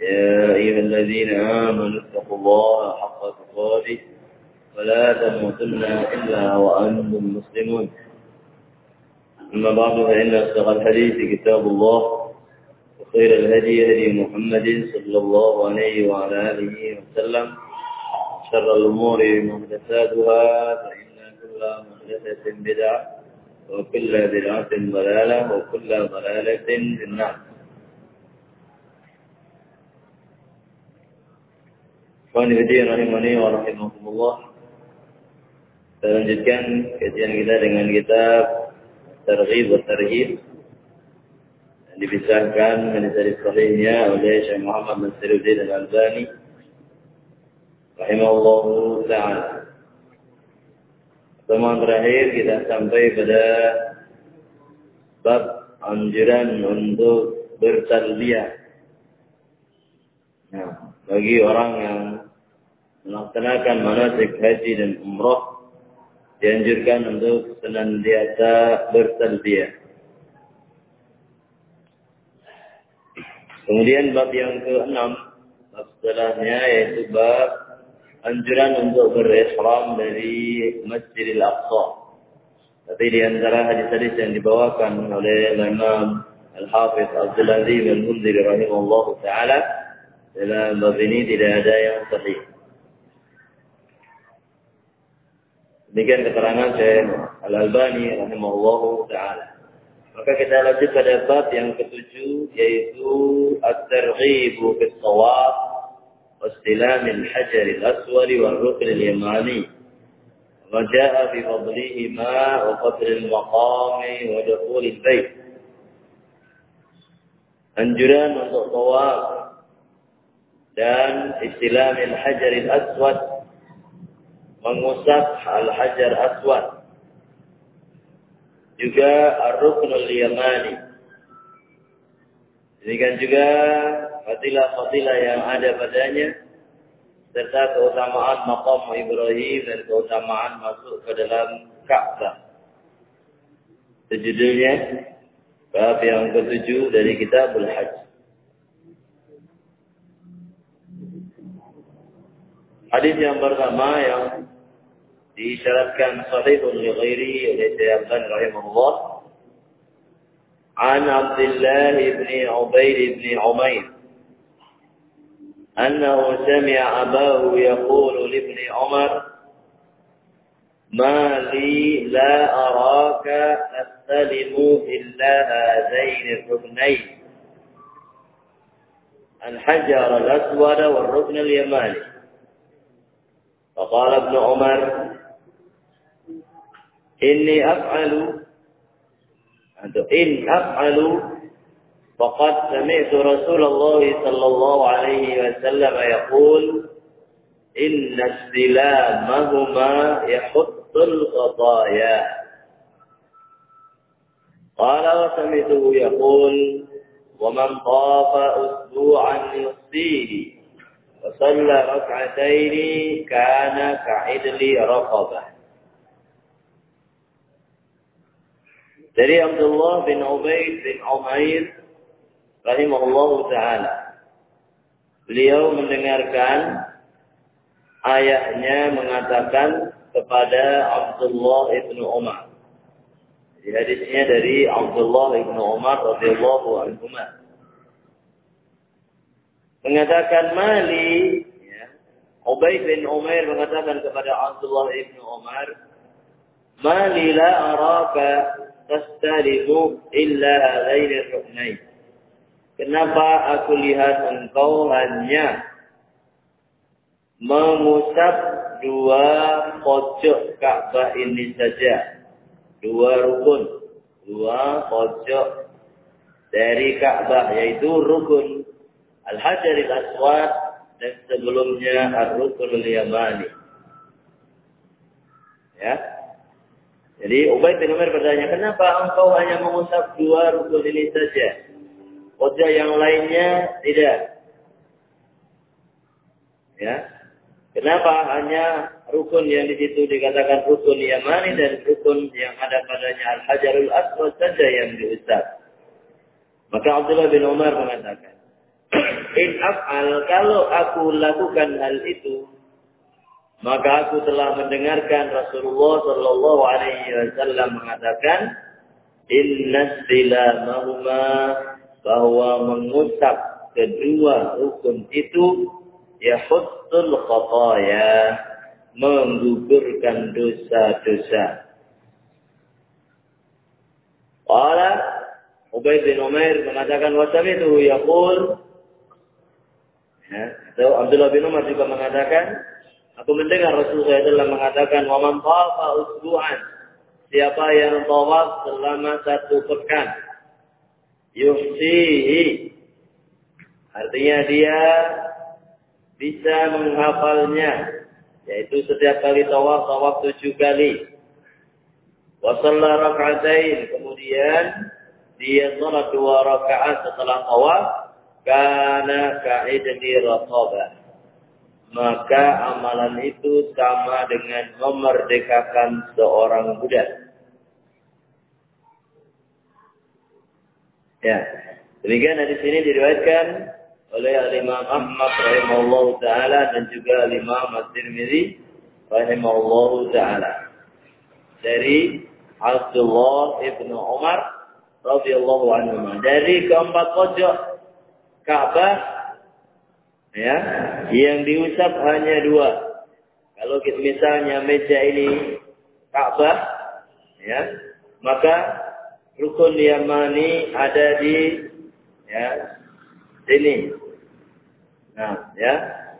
يا أيها الذين آمنوا اتقوا الله حق تقاته ولا تموتن إلا وأنتم مسلمون. أما بعد فإن أصدق الحديث كتاب الله وخير الهدي هدي محمد صلى الله عليه وعلى آله وسلم. شر الأمور محدثاتها فإن كل محدثة بدعة وكل بدعة ضلالة وكل ضلالة في النار. Ikhwan Hidayah rahimani wa rahimahumullah. Kita lanjutkan kajian kita dengan kitab Targhib wa Tarhib yang dipisahkan dari sahihnya oleh Syekh Muhammad bin Siruddin Al-Albani rahimahullah taala. Pertemuan terakhir kita sampai pada bab anjuran untuk bertalbiyah. Nah, bagi orang yang melaksanakan manasik haji dan umrah dianjurkan untuk senantiasa bertalbiyah. Kemudian bab yang keenam, bab setelahnya yaitu bab anjuran untuk berihram dari Masjidil Aqsa. Tapi di antara hadis-hadis yang dibawakan oleh Imam Al-Hafiz Abdul Aziz Al-Munzir rahimahullah taala dalam bab ini tidak ada yang sahih. Demikian keterangan Syekh Al-Albani rahimahullah taala. Maka kita lanjut pada bab yang ketujuh yaitu at-targhib fi shawab واستلام الحجر الأسود والركن اليماني وجاء بفضلهما وقدر المقام ودخول البيت anjuran untuk tawaf dan istilam al-hajar al-aswad mengusap al-hajar aswad juga ar-rukn al-yamani demikian juga fadilah-fadilah yang ada padanya serta keutamaan maqam Ibrahim dan keutamaan masuk ke dalam Ka'bah. Sejudulnya bab yang ketujuh dari Kitabul Hajj. Hadis yang pertama yang diisyaratkan sahihun li ghairi oleh Syekh rahimahullah عن عبد الله بن عبيد بن عمير أنه سمع أباه يقول لابن عمر ما لي لا أراك أستلم إلا هذين الركنين الحجر الأسود والركن اليماني. فقال ابن عمر إني أفعل إن أفعل فقد سمعت رسول الله صلى الله عليه وسلم يقول إن استلامهما يحط الخطايا قال وسمعته يقول ومن طاف أسبوعا يصيه وصلى ركعتين كان كعدل رقبة. Dari Abdullah bin Ubaid bin Umair rahimahullah taala. Beliau mendengarkan ayahnya mengatakan kepada Abdullah bin Umar. Jadi hadisnya dari Abdullah bin Umar radhiyallahu anhu. Mengatakan mali ya, Ubaid bin Umair mengatakan kepada Abdullah bin Umar, "Mali la araka tastalimu illa hadaini ruknain." Kenapa aku lihat engkau hanya mengusap dua pojok Ka'bah ini saja? Dua rukun, dua pojok dari Ka'bah yaitu rukun Al-Hajaril Aswad dan sebelumnya Ar-Rukunul Yamani. Ya. Jadi Ubay bin Umar bertanya, kenapa engkau hanya mengusap dua rukun ini saja? Wajah yang lainnya tidak. Ya. Kenapa hanya rukun yang di situ dikatakan rukun Yamani dan rukun yang ada padanya Al-Hajarul Aswad saja yang diusap? Maka Abdullah bin Umar mengatakan, In af'al, kalau aku lakukan hal itu, maka aku telah mendengarkan Rasulullah Shallallahu Alaihi Wasallam mengatakan, Inna silamahuma bahwa mengusap kedua rukun itu yahutul khataya menggugurkan dosa-dosa. Qala Ubay bin Umair mengatakan wasami itu yaqul ya, atau Abdullah bin Umar juga mengatakan aku mendengar Rasulullah SAW mengatakan wa man tawafa usbu'an siapa yang tawaf selama satu pekan yuhsihi artinya dia bisa menghafalnya yaitu setiap kali tawaf tawaf tujuh kali wa rakaatain kemudian dia sholat dua rakaat setelah tawaf, karena ka'idni raqabah. Maka amalan itu sama dengan memerdekakan seorang budak. Ya, demikian di sini diriwayatkan oleh Imam Ahmad rahimahullah taala dan juga Imam At-Tirmidzi rahimahullah taala dari Abdullah ibnu Umar radhiyallahu anhu. Dari keempat pojok Ka'bah ya, yang diusap hanya dua. Kalau misalnya meja ini Ka'bah ya, maka rukun Yamani ada di ya sini. Nah, ya,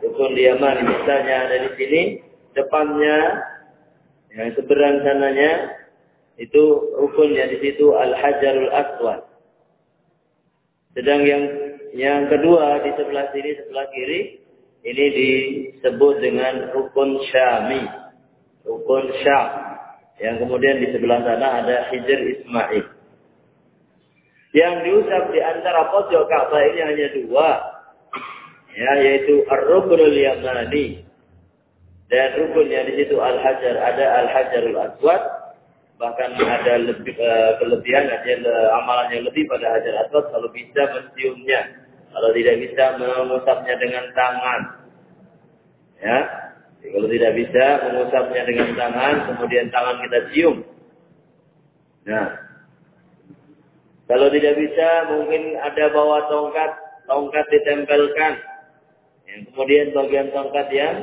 rukun Yamani misalnya ada di sini, depannya yang seberang sananya itu rukun yang di situ Al-Hajarul Aswad. Sedang yang yang kedua di sebelah sini sebelah kiri ini disebut dengan rukun Syami. Rukun Syam. Yang kemudian di sebelah sana ada Hijr Ismail. Yang diusap di antara pojok Ka'bah ini hanya dua. Ya, yaitu Ar-Rukunul Yamani. Dan rukun yang di situ Al-Hajar ada Al-Hajarul Aswad bahkan ada lebih uh, kelebihan ada uh, amalannya lebih pada hajar aswad kalau bisa menciumnya kalau tidak bisa mengusapnya dengan tangan. Ya. Kalau tidak bisa mengusapnya dengan tangan kemudian tangan kita cium. Nah kalau tidak bisa mungkin ada bawa tongkat tongkat ditempelkan. Yang kemudian bagian tongkat yang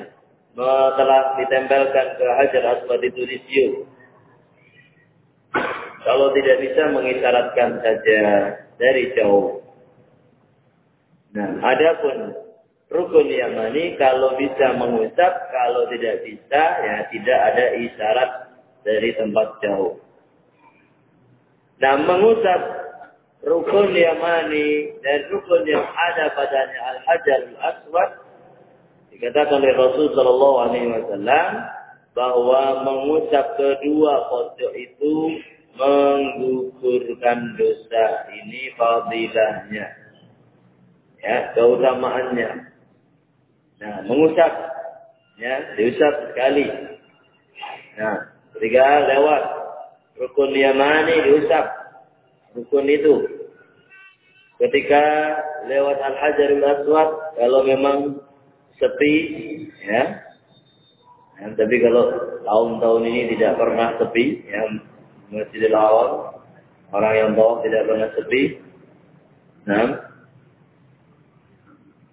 telah ditempelkan ke hajar aswad itu dicium. Kalau tidak bisa mengisyaratkan saja dari jauh. Nah, adapun rukun yamani kalau bisa mengusap, kalau tidak bisa ya tidak ada isyarat dari tempat jauh. Nah, mengusap rukun yamani dan rukun yang ada padanya al-hajar al-aswad dikatakan oleh Rasul Shallallahu Alaihi Wasallam bahwa mengusap kedua pojok itu menggugurkan dosa ini fadilahnya. Ya, keutamaannya. Nah, mengusap. Ya, diusap sekali. Nah, ketika lewat rukun Yamani diusap. Rukun itu. Ketika lewat Al-Hajarul Aswad, kalau memang sepi, ya. Nah, tapi kalau tahun-tahun ini tidak pernah sepi, ya, Masjidil Awal, orang yang bawa tidak pernah sepi. Nah,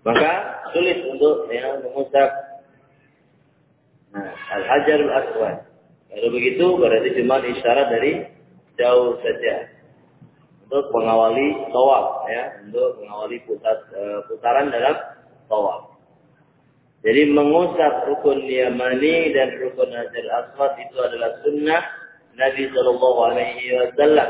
maka sulit untuk ya, mengusap nah, Al-Hajarul Aswad. Kalau begitu berarti cuma isyarat dari jauh saja untuk mengawali tawaf ya, untuk mengawali putar, uh, putaran dalam tawaf. Jadi mengusap rukun Yamani dan rukun Hajar Aswad itu adalah sunnah Nabi Shallallahu Alaihi Wasallam.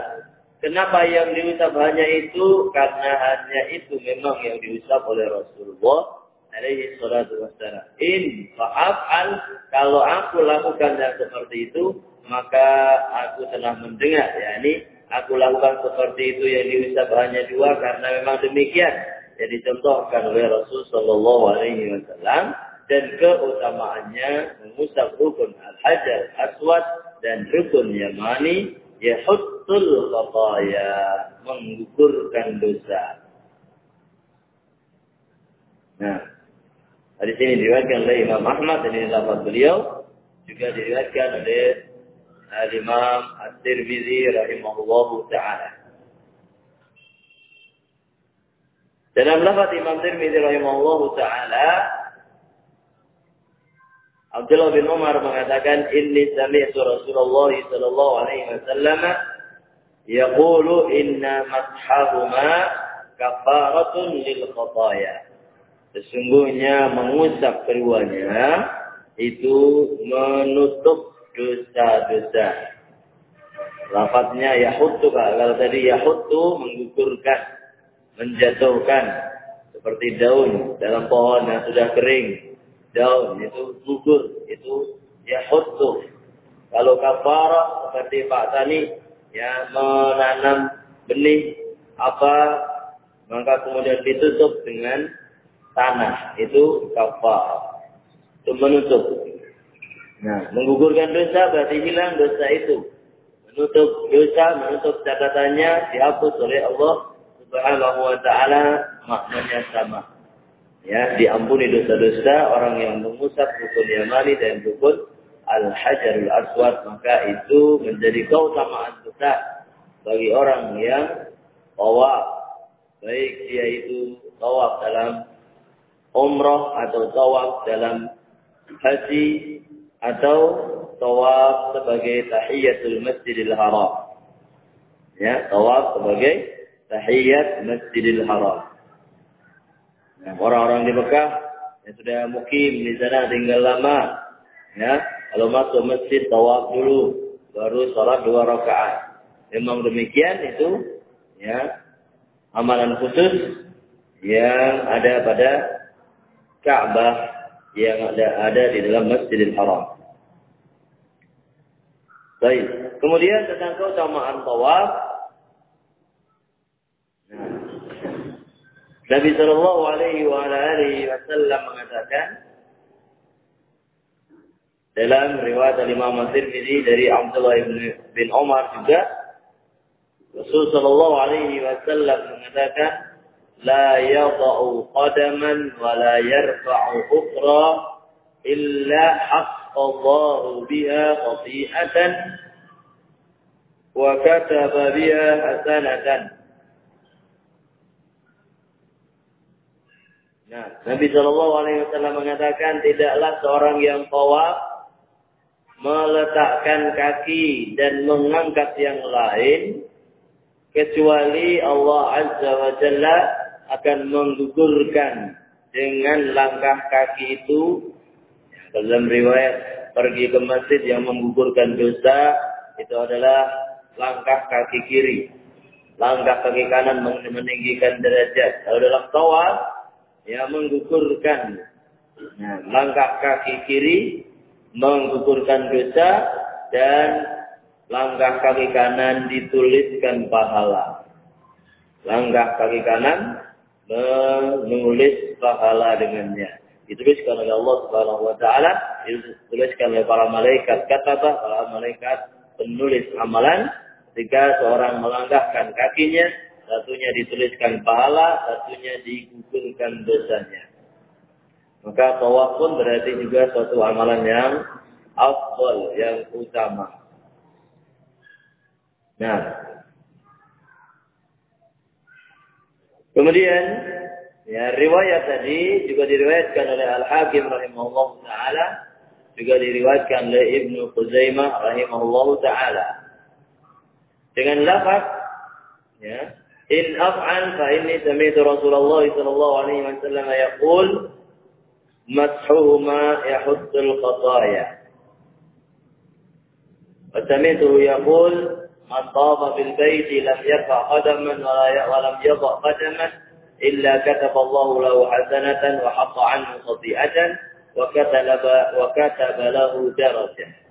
Kenapa yang diusap hanya itu? Karena hanya itu memang yang diusap oleh Rasulullah alaihi salatu wassalam. In fa'af'al kalau aku lakukan yang seperti itu maka aku telah mendengar yakni aku lakukan seperti itu yang diusap hanya dua karena memang demikian yang dicontohkan oleh Rasul sallallahu alaihi wasallam dan keutamaannya mengusap rukun al-hajar aswad dan rukun yamani yahuttul khataya menggugurkan dosa. Nah, Hadis ini diriwayatkan oleh Imam Ahmad ini lafaz beliau juga diriwayatkan oleh Al-Imam At-Tirmizi rahimahullah taala. Dalam lafaz Imam Tirmizi rahimahullah taala Abdullah bin Umar mengatakan inni sami'tu Rasulullah sallallahu alaihi wasallam yaqulu inna mathahuma kafaratun lil khataya. Sesungguhnya mengusap keduanya itu menutup dosa-dosa. Lafaznya yahutu kalau tadi yahutu menggugurkan, menjatuhkan seperti daun dalam pohon yang sudah kering. Daun itu gugur, itu yahutu. Kalau kafarah seperti Pak Tani ya menanam benih apa maka kemudian ditutup dengan tanah. Itu kafar itu menutup. Nah menggugurkan dosa berarti hilang dosa itu. Menutup dosa menutup catatannya dihapus oleh Allah Subhanahu wa taala maknanya sama ya diampuni dosa-dosa orang yang mengusap rukun yamani dan rukun al-hajarul aswad maka itu menjadi keutamaan besar bagi orang yang tawaf baik dia itu tawaf dalam umrah atau tawaf dalam haji atau tawaf sebagai tahiyatul masjidil haram. Ya, tawaf sebagai tahiyat masjidil haram. Nah, orang-orang di Mekah yang sudah mukim di sana tinggal lama, ya, kalau masuk masjid tawaf dulu, baru sholat dua rakaat. Memang demikian itu, ya, amalan khusus yang ada pada Ka'bah yang ada ada di dalam Masjidil Haram. Baik. Kemudian tentang keutamaan tawaf. Nabi Shallallahu Alaihi Wasallam mengatakan dalam riwayat Imam Tirmidzi dari Abdullah bin Umar juga Rasul Shallallahu Alaihi Wasallam mengatakan لا يضع قدما ولا يرفع أخرى إلا حق الله بها خطيئة وكتب بها حسنة Nah, Nabi Shallallahu Alaihi Wasallam mengatakan tidaklah seorang yang tawaf meletakkan kaki dan mengangkat yang lain kecuali Allah Azza wa Jalla akan menggugurkan dengan langkah kaki itu. Dalam riwayat pergi ke masjid yang menggugurkan dosa itu adalah langkah kaki kiri. Langkah kaki kanan meninggikan derajat. Kalau dalam tawaf ya menggugurkan. Nah, langkah kaki kiri menggugurkan dosa dan langkah kaki kanan dituliskan pahala. Langkah kaki kanan menulis pahala dengannya. Dituliskan oleh Allah Subhanahu wa taala, dituliskan oleh para malaikat. Kata para malaikat penulis amalan. Ketika seorang melangkahkan kakinya, satunya dituliskan pahala, satunya digugurkan dosanya. Maka tawaf pun berarti juga suatu amalan yang afdal, yang utama. Nah, Kemudian ya riwayat tadi juga diriwayatkan oleh Al Hakim rahimahullah taala, juga diriwayatkan oleh Ibnu Khuzaimah rahimahullah taala. Dengan lafaz ya, إن أفعل فإني سمعت رسول الله صلى الله عليه وسلم يقول مسحهما يحط الخطايا. وسمعته يقول من طاب بالبيت لم يقع قدما ولا ولم يضع قدما إلا كتب الله له حسنة وحط عنه خطيئة وكتب, وكتب له درجة.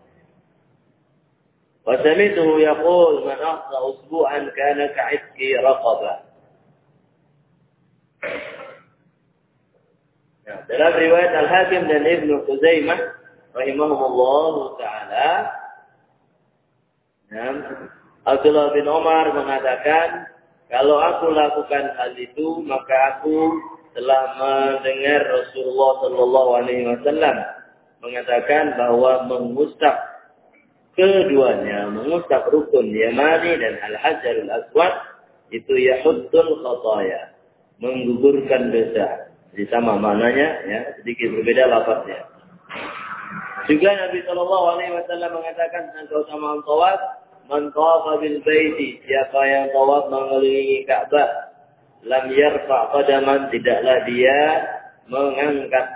وسمعته يقول من أحصى أسبوعا كان كعتق رقبة Nah, dalam riwayat Al-Hakim dan Ibnu Khuzaimah rahimahumullah taala nah, Abdullah bin Omar mengatakan kalau aku lakukan hal itu maka aku telah mendengar Rasulullah Shallallahu Alaihi Wasallam mengatakan bahwa mengusap keduanya, mengusap rukun Yamani dan Al Hajarul Aswad itu yahuddul khataya, menggugurkan dosa. Jadi sama maknanya, ya, sedikit berbeda lafaznya. Juga Nabi Shallallahu Alaihi Wasallam mengatakan tentang keutamaan tawaf, man tawafa bil baiti, siapa yang tawaf mengelilingi Ka'bah, lam yarfa qadaman tidaklah dia mengangkat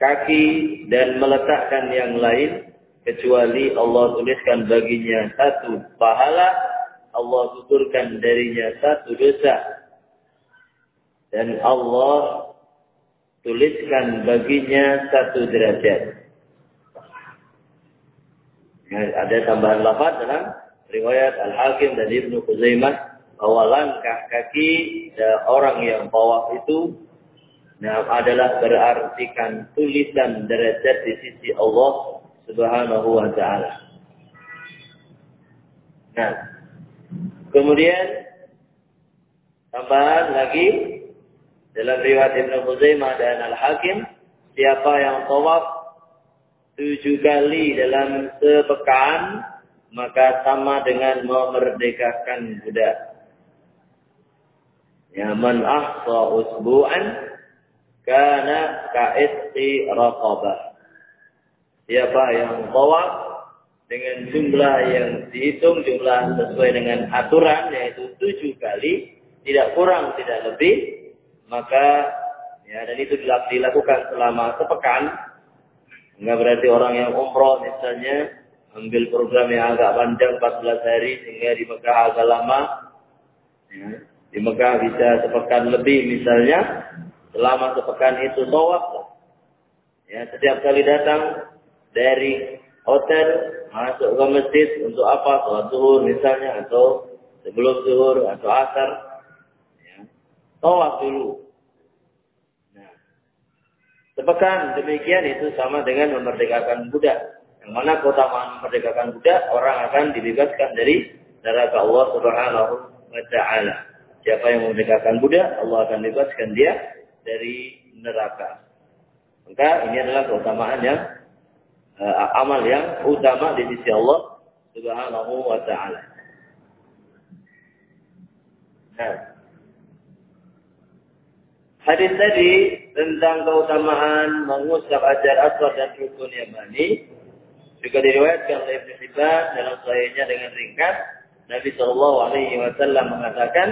kaki dan meletakkan yang lain kecuali Allah tuliskan baginya satu pahala, Allah tuturkan darinya satu dosa. Dan Allah tuliskan baginya satu derajat. Ya, ada tambahan lafaz dalam riwayat Al-Hakim dan Ibnu Khuzaimah bahwa langkah kaki orang yang tawaf itu nah, adalah berartikan tulisan derajat di sisi Allah Subhanahu wa taala. Nah, kemudian tambahan lagi dalam riwayat Ibnu Khuzaimah dan Al-Hakim, siapa yang tawaf tujuh kali dalam sepekan, maka sama dengan memerdekakan budak. Ya man ahsa usbu'an kana ka'itqi raqabah. Siapa yang tawaf dengan jumlah yang dihitung, jumlah sesuai dengan aturan, yaitu tujuh kali, tidak kurang, tidak lebih, maka ya dan itu dilakukan selama sepekan. Enggak berarti orang yang umroh misalnya ambil program yang agak panjang 14 hari sehingga di Mekah agak lama ya, di Mekah bisa sepekan lebih misalnya selama sepekan itu tawaf. Ya setiap kali datang dari hotel masuk ke masjid untuk apa sholat zuhur misalnya atau sebelum zuhur atau asar Tawaf dulu. Nah, sepekan demikian itu sama dengan memerdekakan budak. Yang mana keutamaan memerdekakan budak, orang akan dibebaskan dari neraka Allah Subhanahu wa taala. Siapa yang memerdekakan budak, Allah akan bebaskan dia dari neraka. Maka ini adalah keutamaan yang uh, amal yang utama di sisi Allah Subhanahu wa taala. Nah, Hadis tadi tentang keutamaan mengusap ajar aswad dan rukun yamani juga diriwayatkan oleh Ibnu Hibban dalam sahihnya dengan ringkas. Nabi Shallallahu Alaihi Wasallam mengatakan,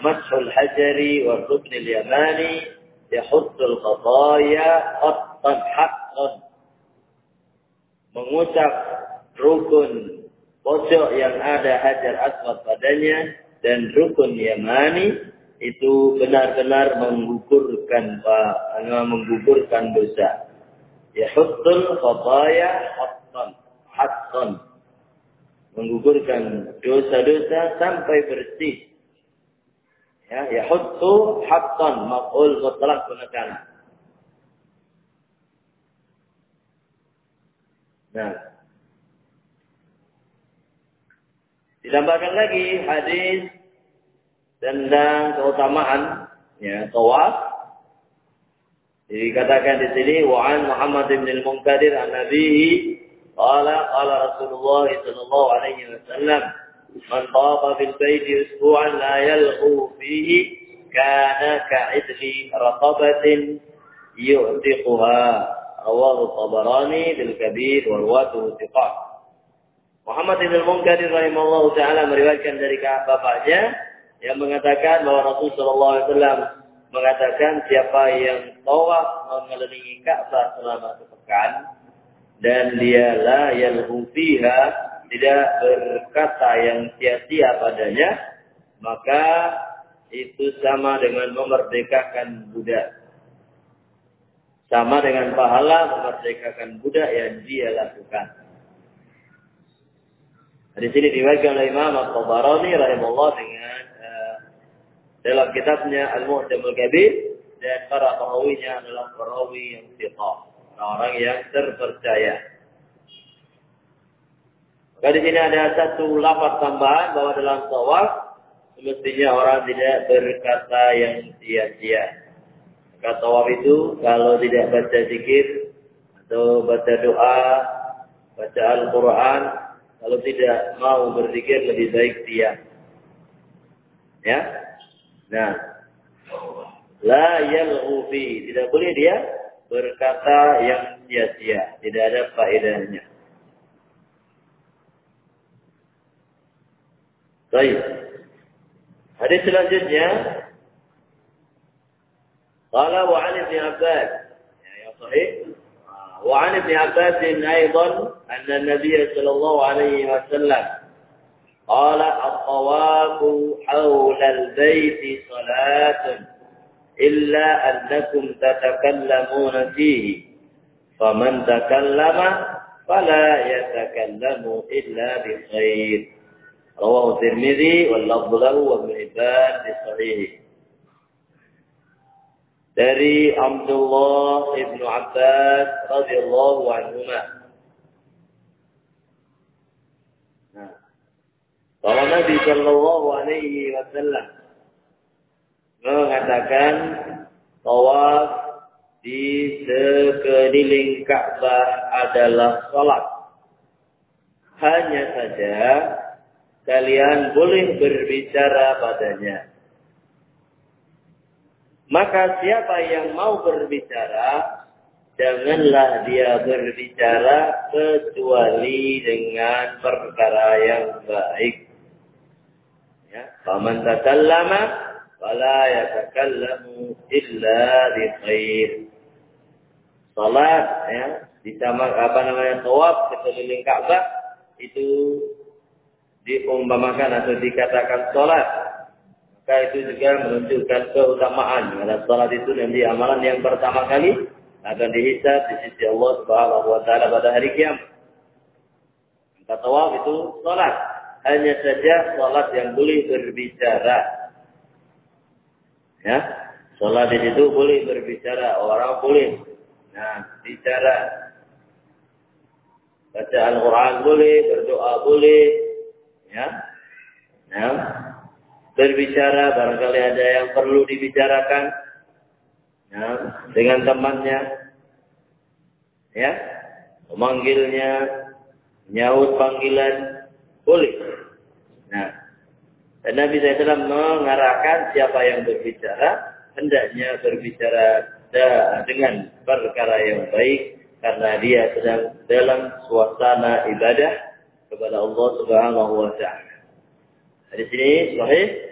"Mashul hajari wa ruknil yamani yahudul qadaya qattan haqqan." Mengucap rukun pojok yang ada hajar aswad padanya dan rukun yamani itu benar-benar menggugurkan menggugurkan dosa. Ya hutul khataya hattan hattan menggugurkan dosa-dosa sampai bersih. Ya, ya hutu hattan maqul mutlaq Nah, ditambahkan lagi hadis tentang keutamaan ya tawaf. Dikatakan di sini wa'an Muhammad bin al-Munkadir an nabihi qala qala Rasulullah sallallahu alaihi wasallam man tawafa bil baiti usbu'an la yalqu fihi kana ka'idli raqabatin yu'tiquha rawahu Tabarani bil Kabir wa Muhammad bin al-Munkadir rahimahullah taala meriwayatkan dari bapaknya yang mengatakan bahwa Rasulullah SAW mengatakan siapa yang tawaf mengelilingi Ka'bah selama sepekan dan dia la yalhu tidak berkata yang sia-sia padanya maka itu sama dengan memerdekakan budak. Sama dengan pahala memerdekakan budak yang dia lakukan. Di sini diwakil oleh Imam Al-Tabarani rahimahullah dengan uh, dalam kitabnya Al-Mu'jamul Kabir dan para perawinya adalah perawi yang siqah, orang-orang yang terpercaya. Maka di sini ada satu lafaz tambahan bahwa dalam tawaf semestinya orang tidak berkata yang sia-sia. Kata tawaf itu kalau tidak baca zikir atau baca doa, baca Al-Quran, kalau tidak mau berzikir lebih baik diam. Ya. Nah, la yalghu tidak boleh dia berkata yang sia-sia, tidak ada faedahnya. Baik. Hadis selanjutnya قال وعن ابن عباس. يعني صحيح؟ وعن ابن عباس أيضا أن النبي صلى الله عليه وسلم قال الطواف حول البيت صلاة إلا أنكم تتكلمون فيه. فمن تكلم فلا يتكلم إلا بخير. رواه الترمذي واللفظ له وابن حبان في صحيحه dari Abdullah ibnu Abbas radhiyallahu anhu. Nah, bahwa Nabi Shallallahu Alaihi Wasallam mengatakan tawaf di sekeliling Ka'bah adalah salat. Hanya saja kalian boleh berbicara padanya. Maka siapa yang mau berbicara, janganlah dia berbicara kecuali dengan perkara yang baik. Ya, faman takallama fala yatakallamu illa bi khair. Salat ya, disama apa namanya tawaf keliling Ka'bah itu diumpamakan atau dikatakan salat maka itu juga menunjukkan keutamaan. Karena salat itu nanti amalan yang pertama kali akan dihisab di sisi Allah Subhanahu wa taala pada hari kiamat. Maka tawaf itu salat. Hanya saja salat yang boleh berbicara. Ya. Salat di situ boleh berbicara, orang boleh nah bicara. Baca Al-Qur'an boleh, berdoa boleh. Ya. Nah, berbicara, barangkali ada yang perlu dibicarakan ya, dengan temannya, ya, memanggilnya, nyaut panggilan, boleh. Nah, dan Nabi SAW mengarahkan siapa yang berbicara, hendaknya berbicara dengan perkara yang baik, karena dia sedang dalam suasana ibadah kepada Allah Subhanahu wa taala. Di sini sahih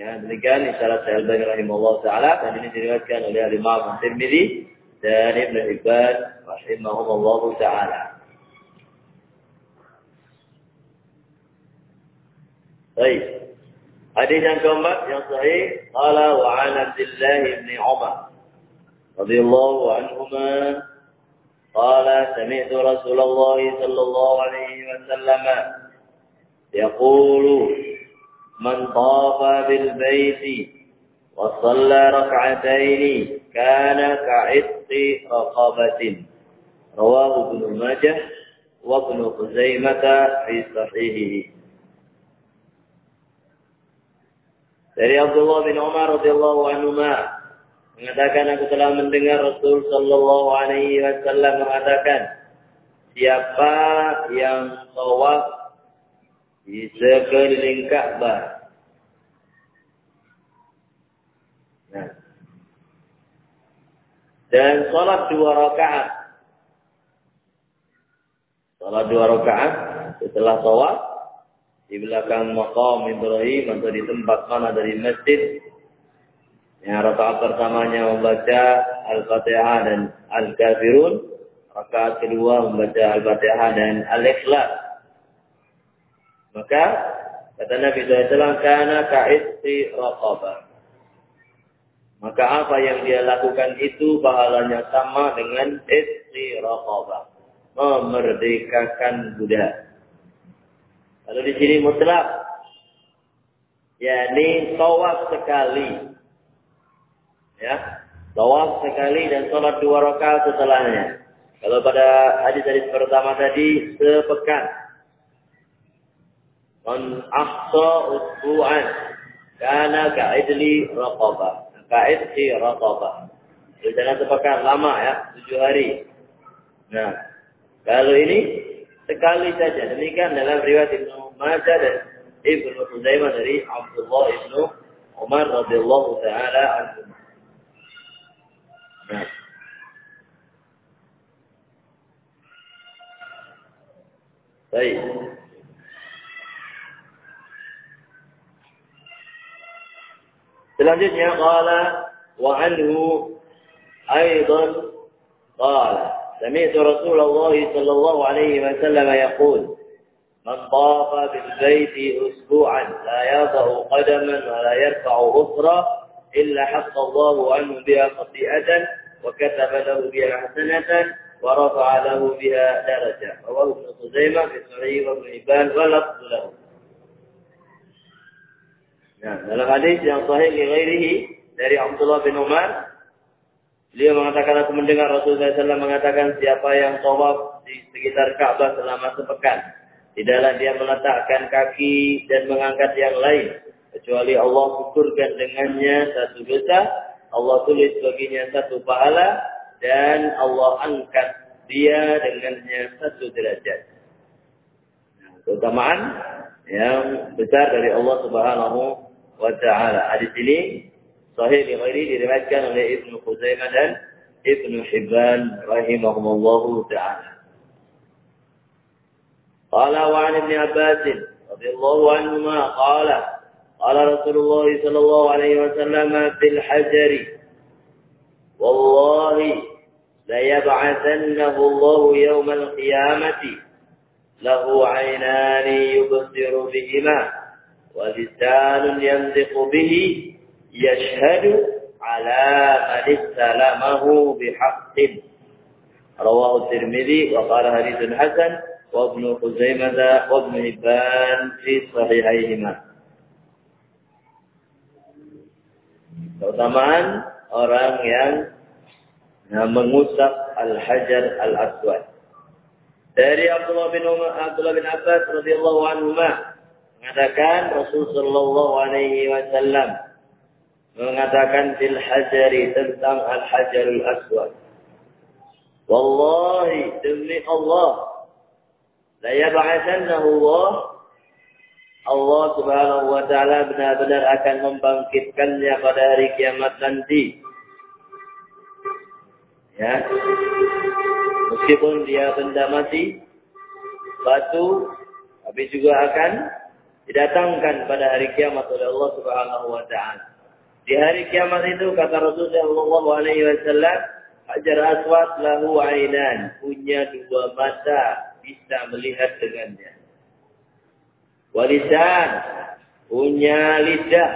Ya, demikian isyarat saya Al-Bani rahimahullah ta'ala dan ini diriwayatkan oleh Imam Tirmidzi dan Ibn Hibban rahimahullah ta'ala. Baik. Hadis yang keempat yang sahih qala wa 'an Abdullah bin Umar radhiyallahu anhuma qala sami'tu Rasulullah sallallahu alaihi wasallam yaqulu من طاف بالبيت وصلى ركعتين كان كعتق رقبة رواه ابن ماجه وابن خزيمة في صحيحه Dari Abdullah bin Umar radhiyallahu anhu mengatakan aku telah mendengar Rasul sallallahu alaihi wasallam mengatakan siapa yang tawaf di sekeliling Ka'bah. Nah. Dan sholat dua rakaat. Sholat dua rakaat setelah sholat di belakang maqam Ibrahim atau di tempat mana dari masjid. Yang rakaat pertamanya membaca Al-Fatihah dan Al-Kafirun. Rakaat kedua membaca Al-Fatihah dan Al-Ikhlas. Maka kata Nabi SAW, karena ka'isti raqabah. Maka apa yang dia lakukan itu pahalanya sama dengan istri raqabah. Memerdekakan budak. Kalau di sini mutlak. yakni tawaf sekali. Ya. Tawaf sekali dan sholat dua rakaat setelahnya. Kalau pada hadis-hadis pertama tadi sepekan. Man ahsa usbu'an kana ka'idli raqabah si raqabah. Jangan sepekan lama ya, tujuh hari. Nah, kalau ini sekali saja. Demikian dalam riwayat Ibnu Majah dan Ibnu Huzaimah dari Abdullah Ibnu Umar radhiyallahu taala anhu. Nah. Baik. Selanjutnya qala wa anhu aidan? Qala سمعت رسول الله صلى الله عليه وسلم يقول من طاف بالبيت أسبوعا لا يضع قدما ولا يرفع أخرى إلا حق الله عنه بها خطيئة وكتب له بها حسنة ورفع له بها درجة رواه ابن خزيمة في صحيح وابن حبان ولفظ له Nah, dalam hadis yang sahih ghairihi dari Abdullah bin Umar, beliau mengatakan aku mendengar Rasulullah SAW mengatakan siapa yang tawaf di sekitar Ka'bah selama sepekan, tidaklah dia meletakkan kaki dan mengangkat yang lain kecuali Allah syukurkan dengannya satu dosa, Allah tulis baginya satu pahala dan Allah angkat dia dengannya satu derajat. Nah, keutamaan yang besar dari Allah Subhanahu Hadis ini sahih li ghairi diriwayatkan oleh Ibnu Khuzaimah dan Ibnu Hibban rahimahumullah ta'ala. قال وعن ابن عباس رضي الله عنهما قال قال رسول الله صلى الله عليه وسلم في الحجر والله ليبعثنه الله يوم القيامة له عينان يبصر بهما ولسان ينطق به يشهد على من استلمه بحق رواه الترمذي وقال حديث حسن وابن خزيمة وابن هبان في صحيحيهما keutamaan orang yang mengusap al-hajar al-aswad. Dari Abdullah bin Umar, Abdullah bin Abbas radhiyallahu anhu mengatakan Rasul sallallahu alaihi wasallam mengatakan fil hajari tentang al hajarul aswad. Wallahi demi Allah la yab'atsannahu Allah Allah Subhanahu wa taala benar-benar akan membangkitkannya pada hari kiamat nanti. Ya. Meskipun dia benda mati, batu, tapi juga akan didatangkan pada hari kiamat oleh Allah Subhanahu wa taala. Di hari kiamat itu kata Rasulullah sallallahu alaihi wasallam, Hajar Aswad lahu ainan, punya dua mata, bisa melihat dengannya. Walisan, punya lidah,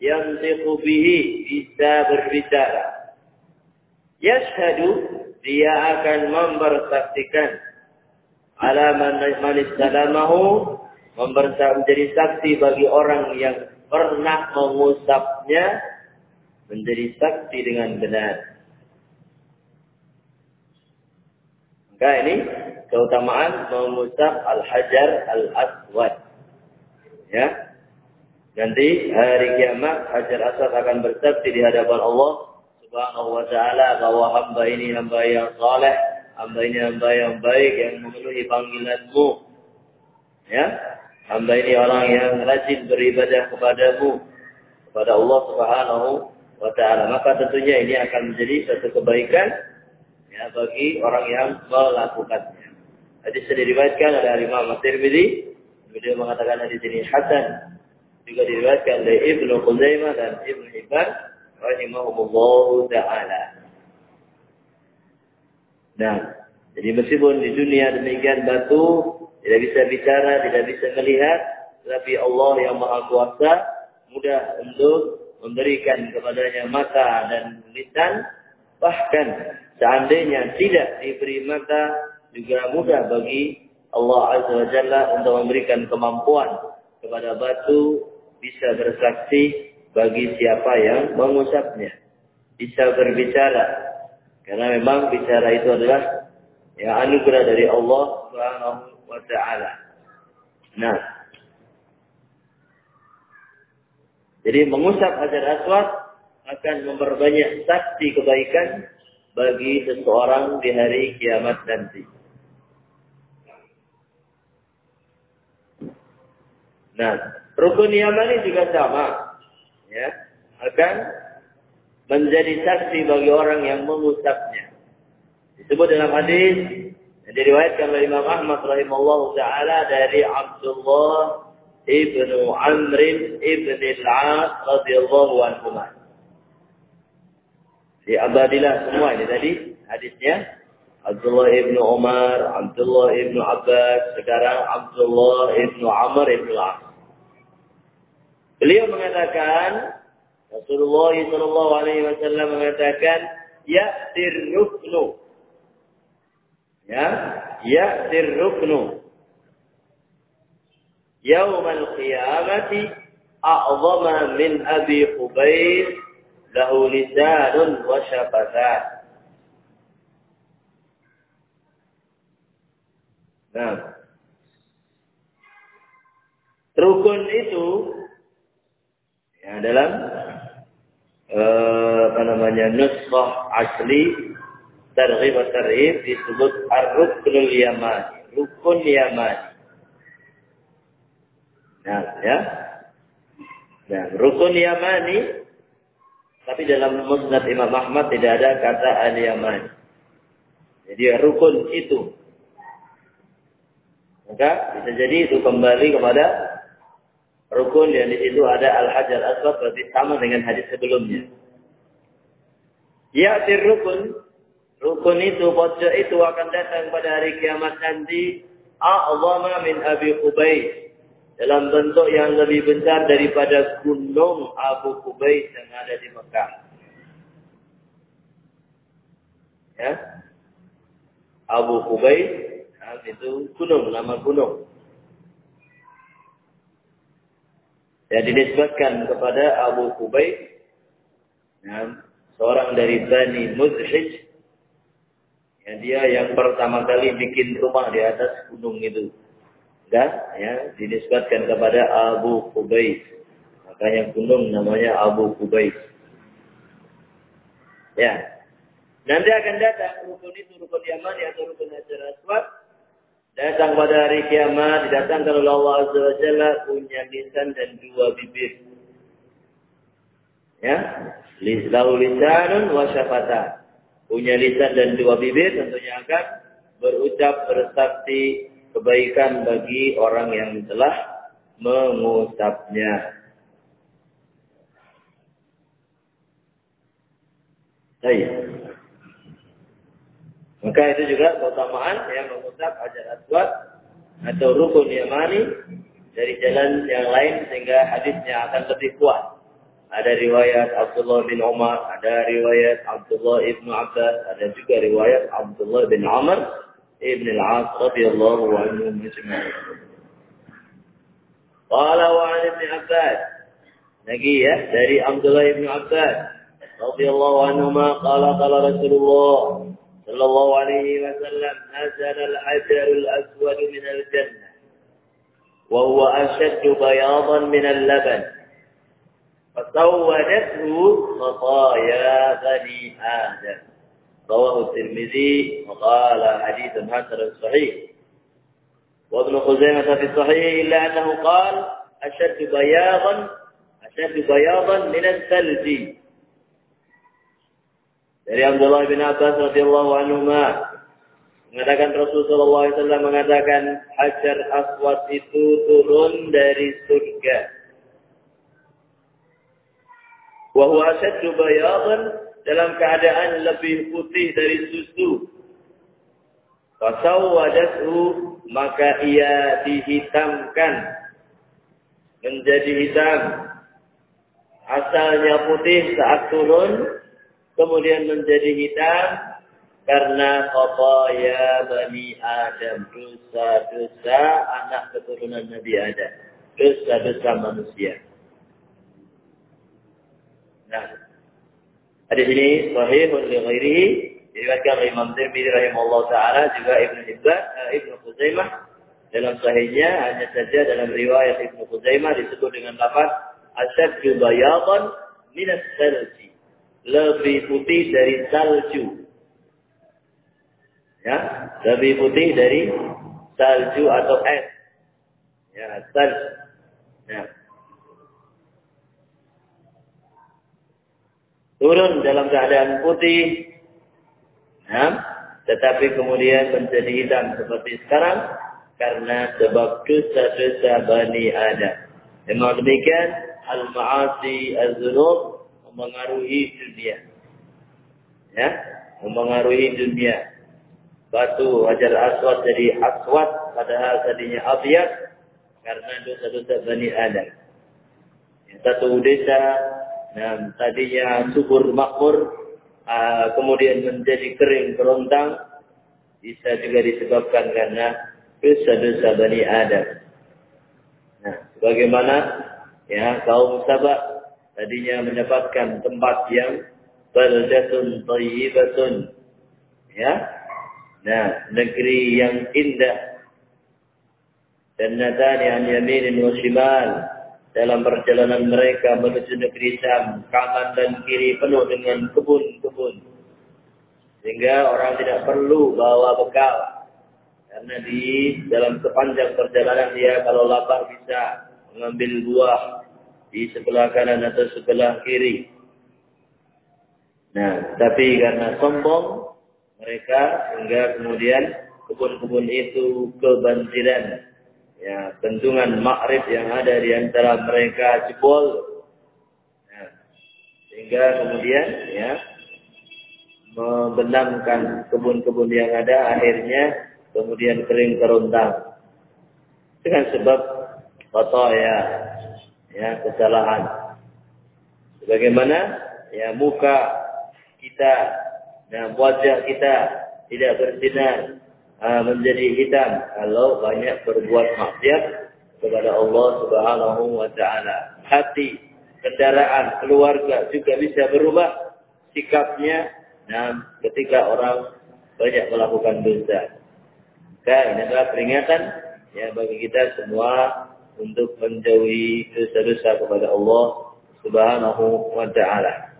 yang bihi, bisa berbicara. Yashhadu, dia akan mempersaksikan. Ala man istalamahu menjadi saksi bagi orang yang pernah mengusapnya menjadi saksi dengan benar. Maka ini keutamaan mengusap al-hajar al-aswad. Ya. Nanti hari kiamat hajar aswad akan bersaksi di hadapan Allah Subhanahu wa taala bahwa hamba ini hamba yang saleh, hamba ini hamba yang baik yang memenuhi panggilanmu. Ya, hamba ini orang yang rajin beribadah kepadamu kepada Allah Subhanahu wa taala maka tentunya ini akan menjadi satu kebaikan ya bagi orang yang melakukannya. Hadis ini diriwayatkan oleh Imam At-Tirmidzi beliau mengatakan hadis ini hasan juga diriwayatkan oleh Ibnu Khuzaimah dan Ibnu Hibban rahimahumullah taala. Nah, jadi meskipun di dunia demikian batu tidak bisa bicara, tidak bisa melihat, tapi Allah yang Maha Kuasa mudah untuk memberikan kepadanya mata dan lisan, bahkan seandainya tidak diberi mata, juga mudah bagi Allah Azza wa Jalla untuk memberikan kemampuan kepada batu bisa bersaksi bagi siapa yang mengusapnya. Bisa berbicara. Karena memang bicara itu adalah yang anugerah dari Allah wa taala. Nah, Jadi mengusap hajar aswad akan memperbanyak saksi kebaikan bagi seseorang di hari kiamat nanti. Nah, rukun Yamani juga sama. Ya, akan menjadi saksi bagi orang yang mengusapnya. Disebut dalam hadis yang diriwayatkan oleh Imam Ahmad rahimahullah taala dari Abdullah ibnu Amr ibn al-As radhiyallahu anhu. Di abadilah semua ini tadi hadisnya Abdullah ibnu Umar, Abdullah ibnu Abbas, sekarang Abdullah ibnu Amr ibn al-As. Beliau mengatakan Rasulullah sallallahu alaihi wasallam mengatakan ya ruknu. Ya, ya sirruknu. Yaumal qiyamati a'zama min Abi Qubayr lahu lisanun wa syafatan. Nah. Rukun itu ya dalam eh, apa namanya nusrah asli targhib tarhib disebut ar-ruknul yamani, rukun yamani. Nah, ya. Nah, rukun Yamani tapi dalam musnad Imam Ahmad tidak ada kata al-Yamani. Jadi rukun itu. Maka bisa jadi itu kembali kepada rukun yang di situ ada al-hajar aswad berarti sama dengan hadis sebelumnya. Ya rukun, rukun itu pojok itu akan datang pada hari kiamat nanti. A'zama min Abi Qubais dalam bentuk yang lebih besar daripada gunung Abu Qubais yang ada di Mekah. Ya. Abu Qubais nah, itu gunung, nama gunung. Ya dinisbatkan kepada Abu Qubais ya, seorang dari Bani Muzhij ya, dia yang pertama kali bikin rumah di atas gunung itu dan ya dinisbatkan kepada Abu Qubais. Makanya gunung namanya Abu Qubais. Ya. Nanti akan datang rukun itu rukun Yamani atau rukun Hajar Aswad. Datang pada hari kiamat, didatangkan oleh Allah Azza wa Jalla punya lisan dan dua bibir. Ya, lalu lisanun wa syafatan. Punya lisan dan dua bibir tentunya akan berucap bersaksi kebaikan bagi orang yang telah mengusapnya. Baik. Maka itu juga keutamaan yang mengusap ajar aswad atau rukun yamani dari jalan yang lain sehingga hadisnya akan lebih kuat. Ada riwayat Abdullah bin Umar, ada riwayat Abdullah ibn Abbas, ada juga riwayat Abdullah bin Amr ابن العاص رضي الله عنهم اجمعين قال وعن ابن عباس نجية dari Abdullah ibn Abbas radhiyallahu anhuma qala qala Rasulullah sallallahu alaihi wasallam nazala al-hajar al-aswad min al-jannah وهو أشد بياضا من اللبن فسودته خطايا بني آدم رواه الترمذي وقال حديث حسن صحيح وابن خزيمة في الصحيح إلا أنه قال أشد بياضا أشد بياضا من الثلج dari Abdullah bin Abbas radhiyallahu anhu mengatakan Rasulullah SAW mengatakan hajar aswad itu turun dari surga. Wahwa asyaddu bayadan dalam keadaan lebih putih dari susu. Fasawwadatu maka ia dihitamkan menjadi hitam. asalnya putih saat turun, kemudian menjadi hitam karena ya Bani Adam, dosa-dosa anak keturunan Nabi Adam, dosa-dosa manusia. Nah, hadis ini sahih li ghairihi. Diriwayatkan oleh Imam Tirmidzi rahimahullah taala juga Ibnu Hibban uh, Ibnu Khuzaimah. Dalam sahihnya hanya saja dalam riwayat Ibnu Khuzaimah disebut dengan lafaz asyaddu bayadan min as-salji lebih putih dari salju. Ya lebih putih dari salju atau es. Ya salju. Ya turun dalam keadaan putih, ya, tetapi kemudian menjadi hitam seperti sekarang karena sebab dosa-dosa Bani Adam. Memang demikian, al-ma'asi az-zunub mempengaruhi dunia. Ya, mempengaruhi dunia. Batu hajar aswad jadi aswad padahal tadinya abyad karena dosa-dosa Bani Adam. Satu desa Nah, tadinya subur makmur, uh, kemudian menjadi kering kerontang, bisa juga disebabkan karena dosa-dosa Bani Adam. Nah, bagaimana ya kaum Sabah tadinya mendapatkan tempat yang baldatun thayyibatun ya. Nah negeri yang indah. Dan natani an yaminin wa shimal dalam perjalanan mereka menuju negeri Syam, kanan dan kiri penuh dengan kebun-kebun. Sehingga orang tidak perlu bawa bekal. Karena di dalam sepanjang perjalanan dia kalau lapar bisa mengambil buah di sebelah kanan atau sebelah kiri. Nah, tapi karena sombong mereka sehingga kemudian kebun-kebun itu kebanjiran ya bendungan makrif yang ada di antara mereka jebol. Ya, sehingga kemudian ya membenamkan kebun-kebun yang ada akhirnya kemudian kering kerontang dengan sebab kotor ya ya kesalahan. Sebagaimana ya muka kita dan wajah kita tidak bersinar uh, menjadi hitam kalau banyak berbuat maksiat kepada Allah Subhanahu wa taala. Hati, kendaraan, keluarga juga bisa berubah sikapnya nah ketika orang banyak melakukan dosa. Maka ini adalah peringatan ya bagi kita semua untuk menjauhi dosa-dosa kepada Allah Subhanahu wa taala.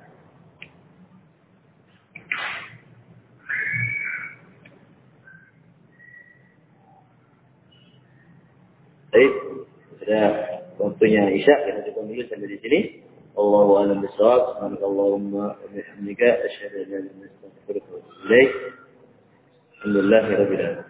Baik, sudah waktunya Isya, kita cukup dulu sampai di sini. Allahu a'lam bishawab. Subhanakallahumma wa bihamdika asyhadu an la ilaha illa anta astaghfiruka wa atubu ilaik. Alhamdulillahirabbil alamin.